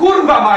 curva mais.